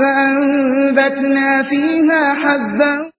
فأنبتنا فيها حبا